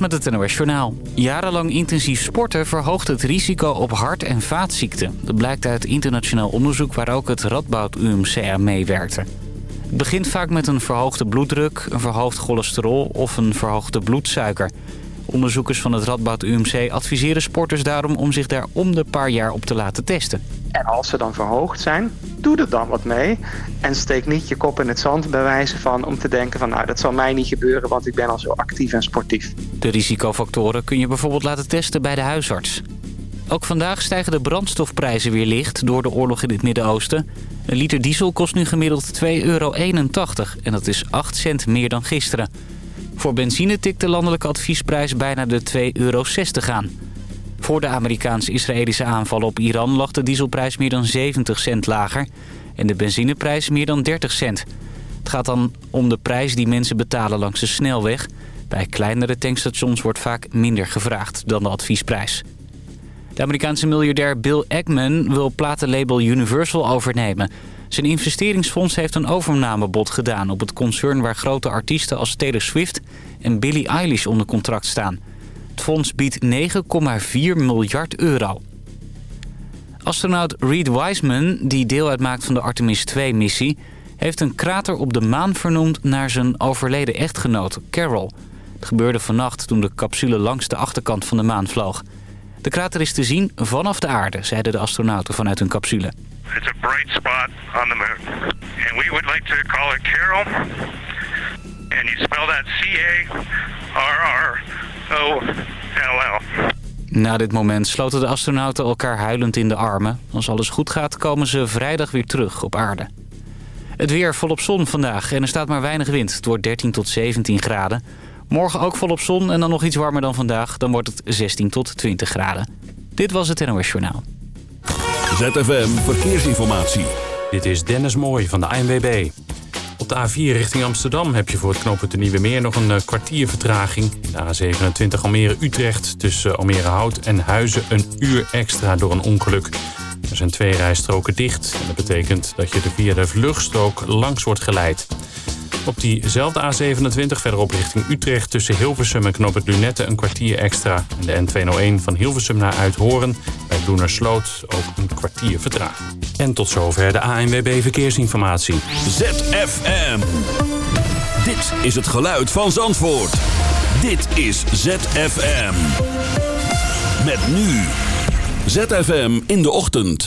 met het NOS. Jarenlang intensief sporten verhoogt het risico op hart- en vaatziekten. Dat blijkt uit internationaal onderzoek waar ook het Radboud UMC aan meewerkte. Het begint vaak met een verhoogde bloeddruk, een verhoogd cholesterol of een verhoogde bloedsuiker. Onderzoekers van het Radboud UMC adviseren sporters daarom om zich daar om de paar jaar op te laten testen. En als ze dan verhoogd zijn, doe er dan wat mee. En steek niet je kop in het zand bij wijze van om te denken van nou dat zal mij niet gebeuren want ik ben al zo actief en sportief. De risicofactoren kun je bijvoorbeeld laten testen bij de huisarts. Ook vandaag stijgen de brandstofprijzen weer licht door de oorlog in het Midden-Oosten. Een liter diesel kost nu gemiddeld 2,81 euro en dat is 8 cent meer dan gisteren. Voor benzine tikt de landelijke adviesprijs bijna de 2,60 euro aan. Voor de Amerikaans-Israëlische aanvallen op Iran lag de dieselprijs meer dan 70 cent lager... en de benzineprijs meer dan 30 cent. Het gaat dan om de prijs die mensen betalen langs de snelweg. Bij kleinere tankstations wordt vaak minder gevraagd dan de adviesprijs. De Amerikaanse miljardair Bill Ackman wil platenlabel Universal overnemen. Zijn investeringsfonds heeft een overnamebod gedaan op het concern... waar grote artiesten als Taylor Swift en Billie Eilish onder contract staan. Fonds biedt 9,4 miljard euro. Astronaut Reed Wiseman, die deel uitmaakt van de Artemis 2-missie... heeft een krater op de maan vernoemd naar zijn overleden echtgenoot, Carol. Het gebeurde vannacht toen de capsule langs de achterkant van de maan vloog. De krater is te zien vanaf de aarde, zeiden de astronauten vanuit hun capsule. It's a bright spot on the moon. And we would like to call it Carol. And you spell that C-A-R-R-O-L-L. Na dit moment sloten de astronauten elkaar huilend in de armen. Als alles goed gaat komen ze vrijdag weer terug op aarde. Het weer volop zon vandaag en er staat maar weinig wind. Het wordt 13 tot 17 graden. Morgen ook volop zon en dan nog iets warmer dan vandaag. Dan wordt het 16 tot 20 graden. Dit was het NOS Journaal. ZFM Verkeersinformatie. Dit is Dennis Mooij van de ANWB. De A4 richting Amsterdam heb je voor het knooppunt de Nieuwe Meer nog een eh, kwartier vertraging. De A27 Almere-Utrecht tussen Almere Hout en Huizen een uur extra door een ongeluk. Er zijn twee rijstroken dicht en dat betekent dat je er via de vluchtstrook langs wordt geleid. Op diezelfde A27 verderop richting Utrecht tussen Hilversum en Knoop het Lunette een kwartier extra. En de N201 van Hilversum naar Uithoren bij Bloenersloot ook een kwartier vertraging. En tot zover de ANWB Verkeersinformatie. ZFM. Dit is het geluid van Zandvoort. Dit is ZFM. Met nu. ZFM in de ochtend.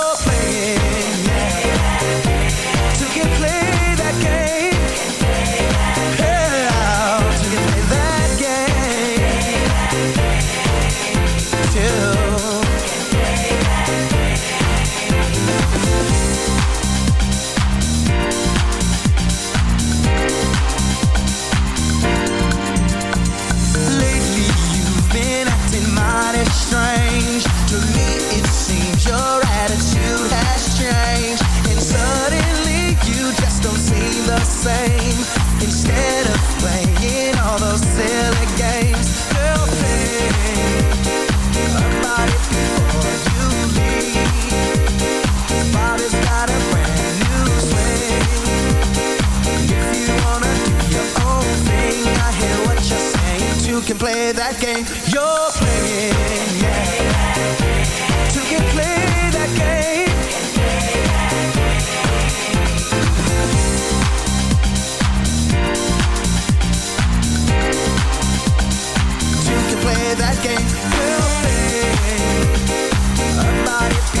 that game you're playing. Yeah. Play that game. Play that game. We'll play. About it.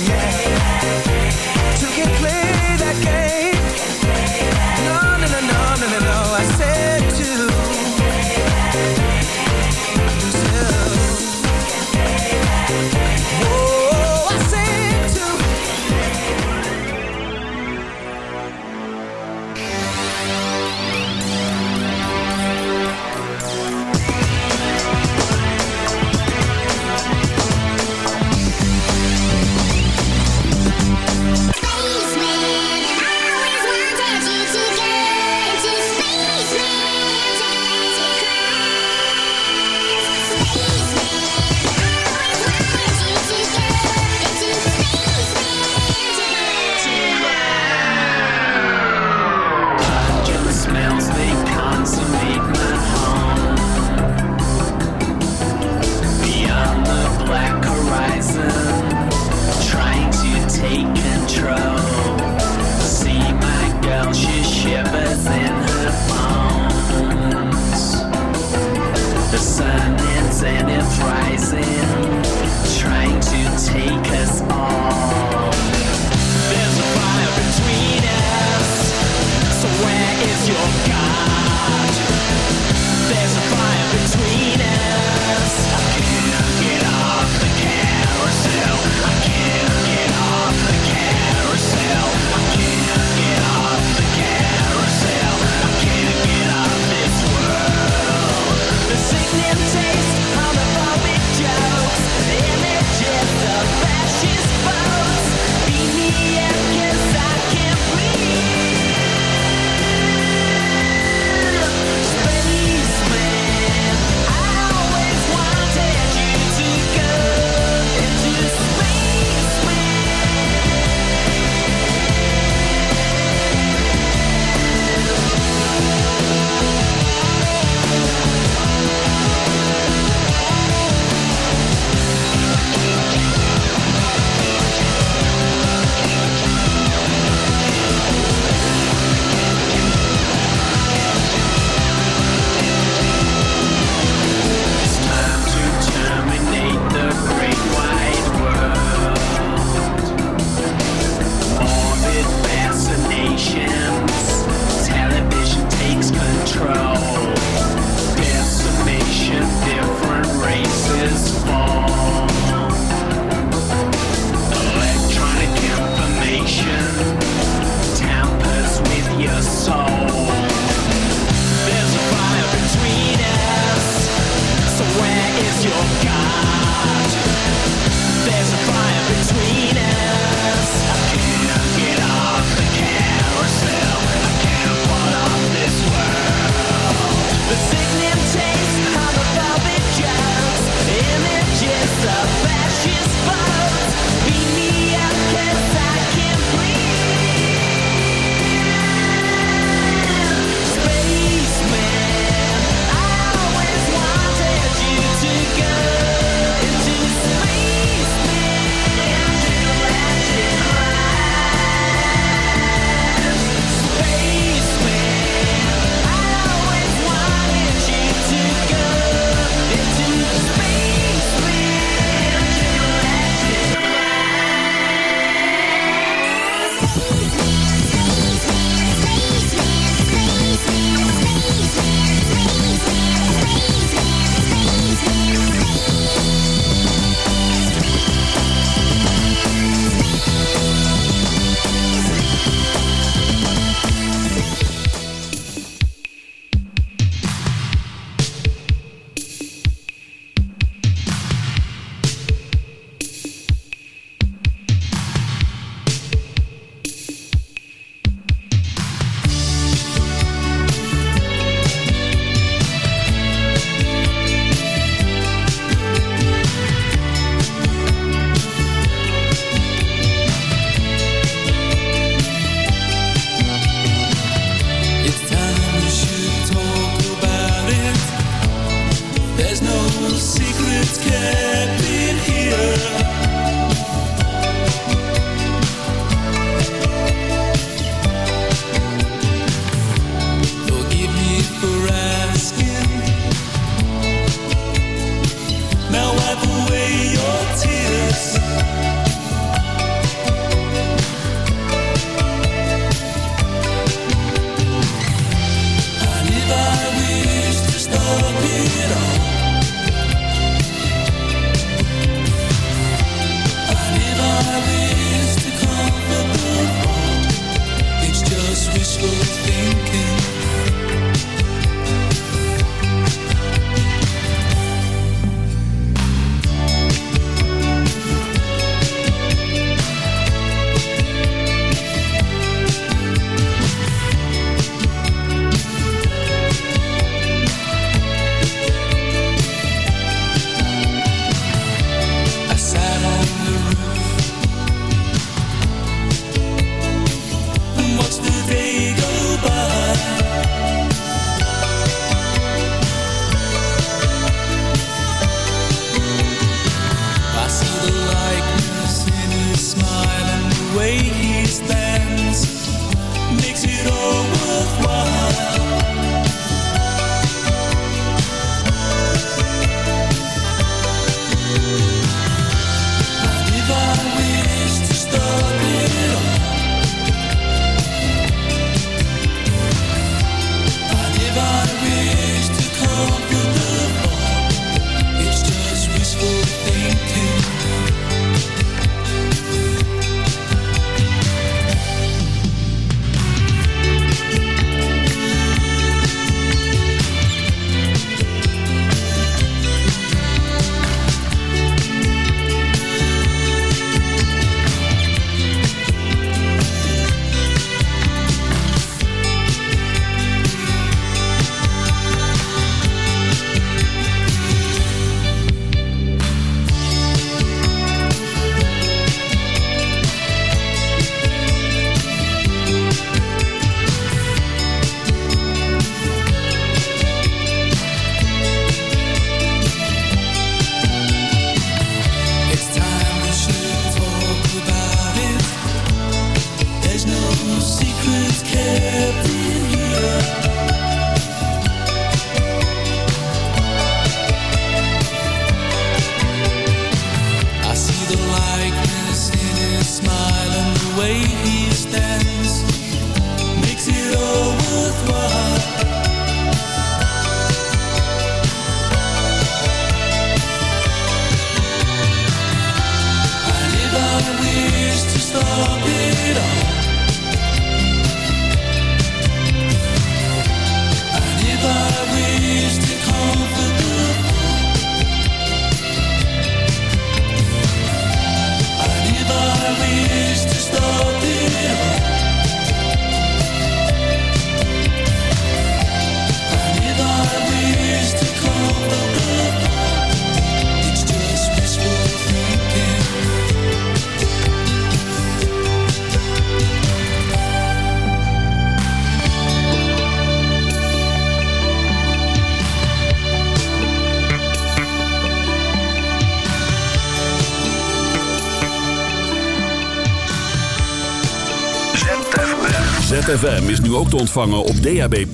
ZFM is nu ook te ontvangen op DAB+.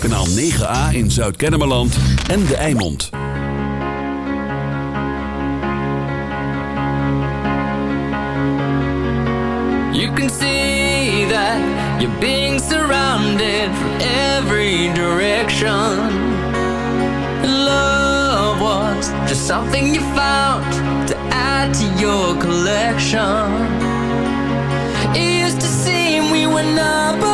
Kanaal 9A in Zuid-Kennemerland en De Eimond. You can see that you're being surrounded from every direction. Love was just something you found to add to your collection. another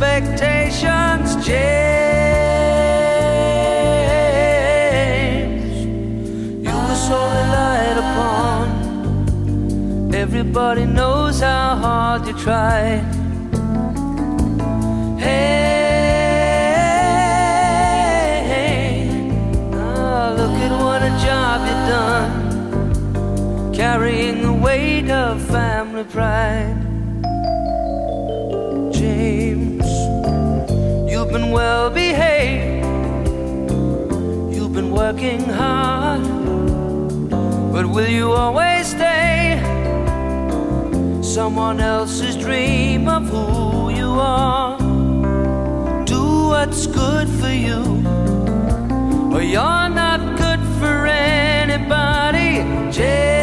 Expectations, James. You were so relied upon. Everybody knows how hard you tried. Hey, ah, look at what a job you've done, carrying the weight of family pride. Working hard, but will you always stay? Someone else's dream of who you are. Do what's good for you, or you're not good for anybody. James.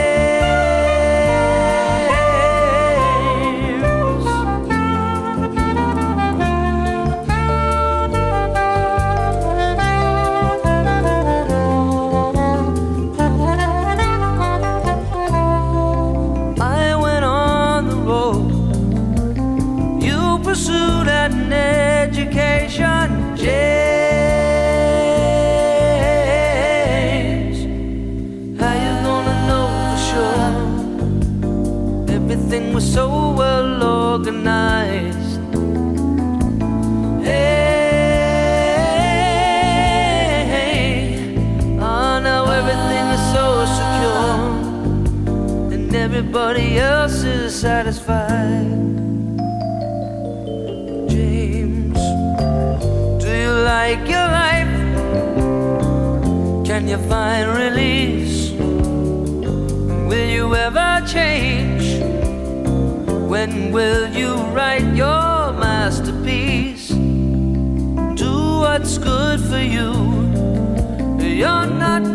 Find release? Will you ever change? When will you write your masterpiece? Do what's good for you. You're not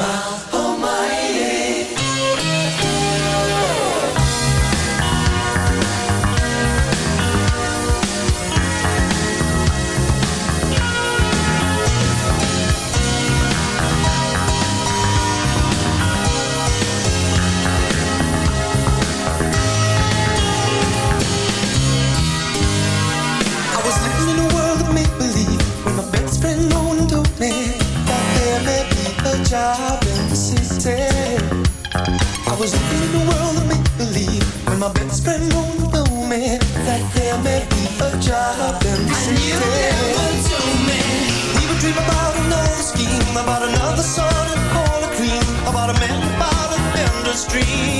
smile. job and spend on me that there may be a job in the city. And you never told me. We would dream about another scheme, about another sun and call a dream, about a man, about a vendor's dream.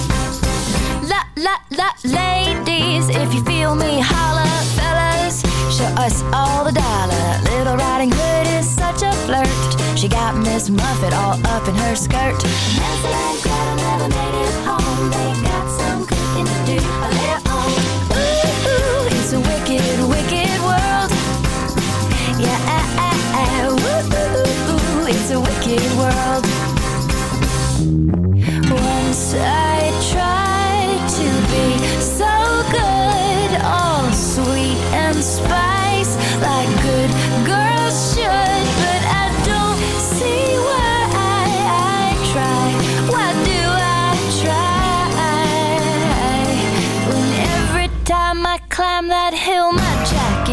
La, la, la, ladies, if you feel me, holla, fellas. Show us all the dollar. Little Riding Hood is such a flirt. She got Miss Muffet all up in her skirt. Hansel and Gretel never made it home. They got some cooking to do of their own. Ooh, it's a wicked, wicked world. Yeah, ooh, ooh, ooh, it's a wicked world. Once I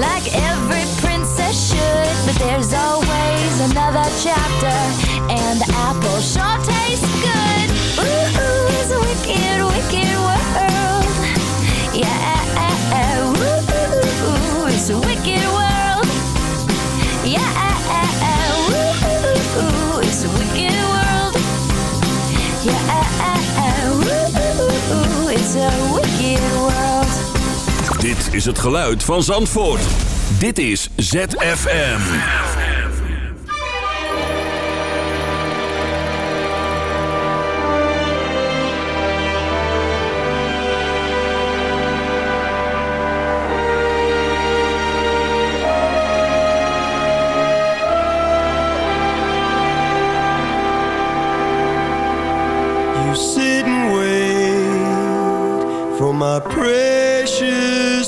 Like every princess should. But there's always another chapter, and the apple sure is het geluid van Zandvoort. Dit is ZFM. You sit and wait for my precious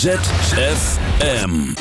ZFM.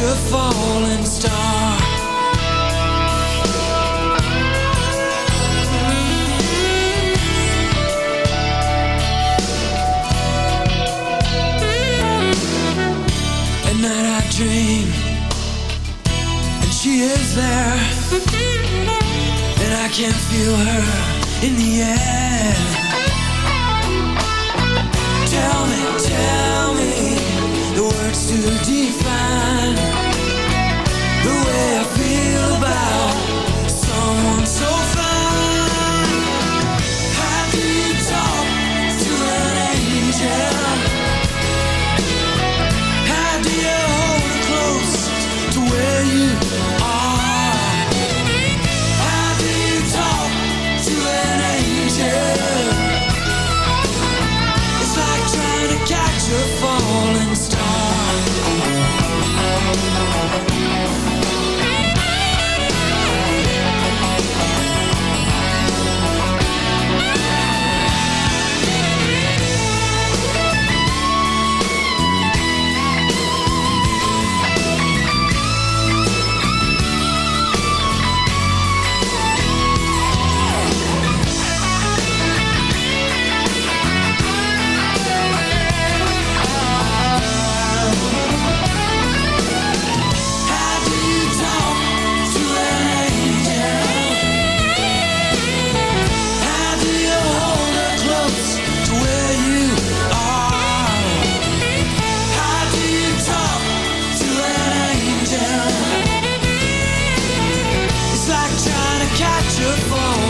a falling star. At night I dream And she is there. And I can feel her in the air. beautiful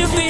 you feel